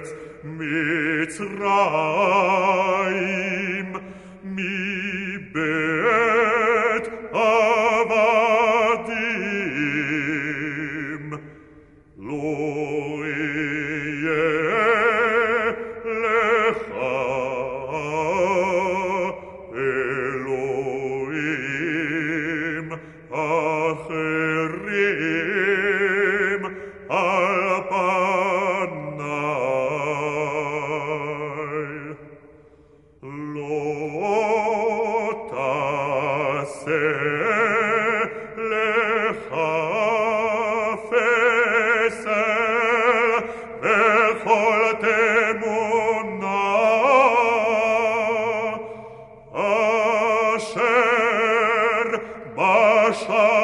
Eretz Mitzrayim mi bet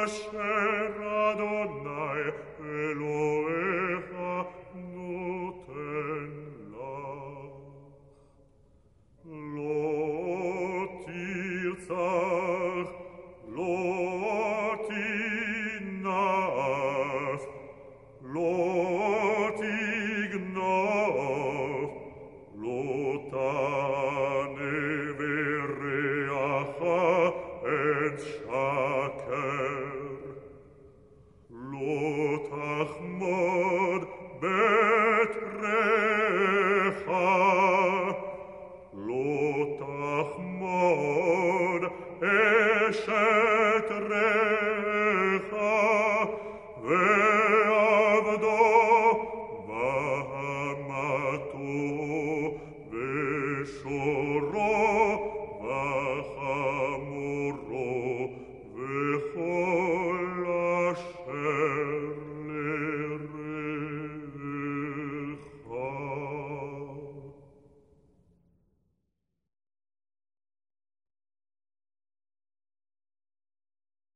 Hashem.